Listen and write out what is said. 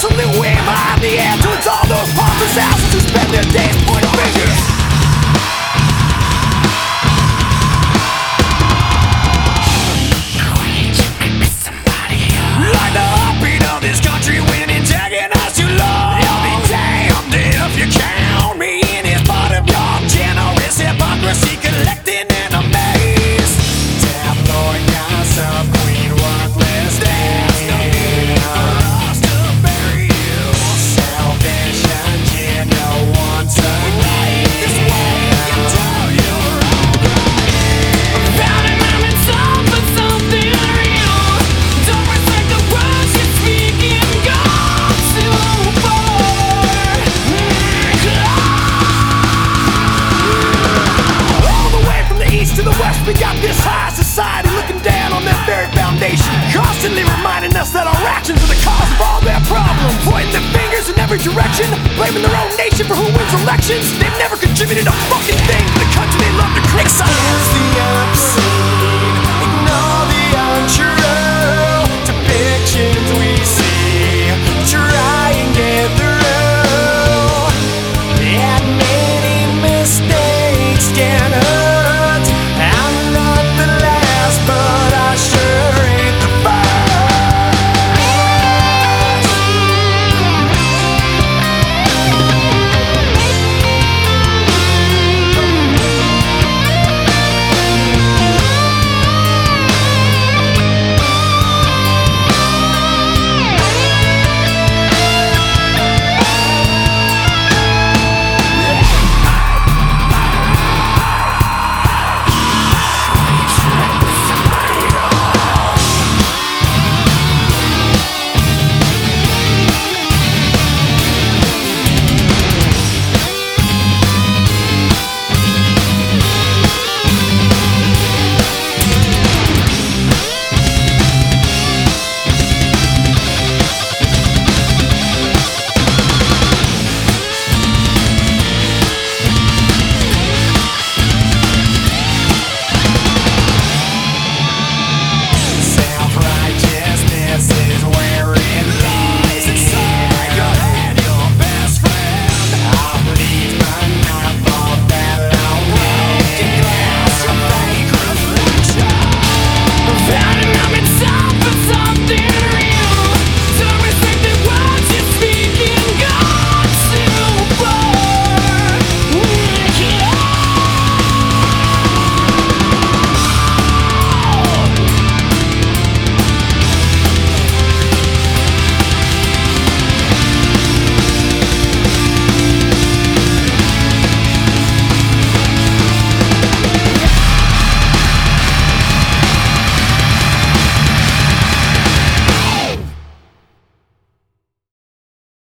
Constantly wave mind, the air To all those pompous asses who spend their days pointing fingers every direction, blaming their own nation for who wins elections. They've never contributed a fucking thing to the country they love to criticize.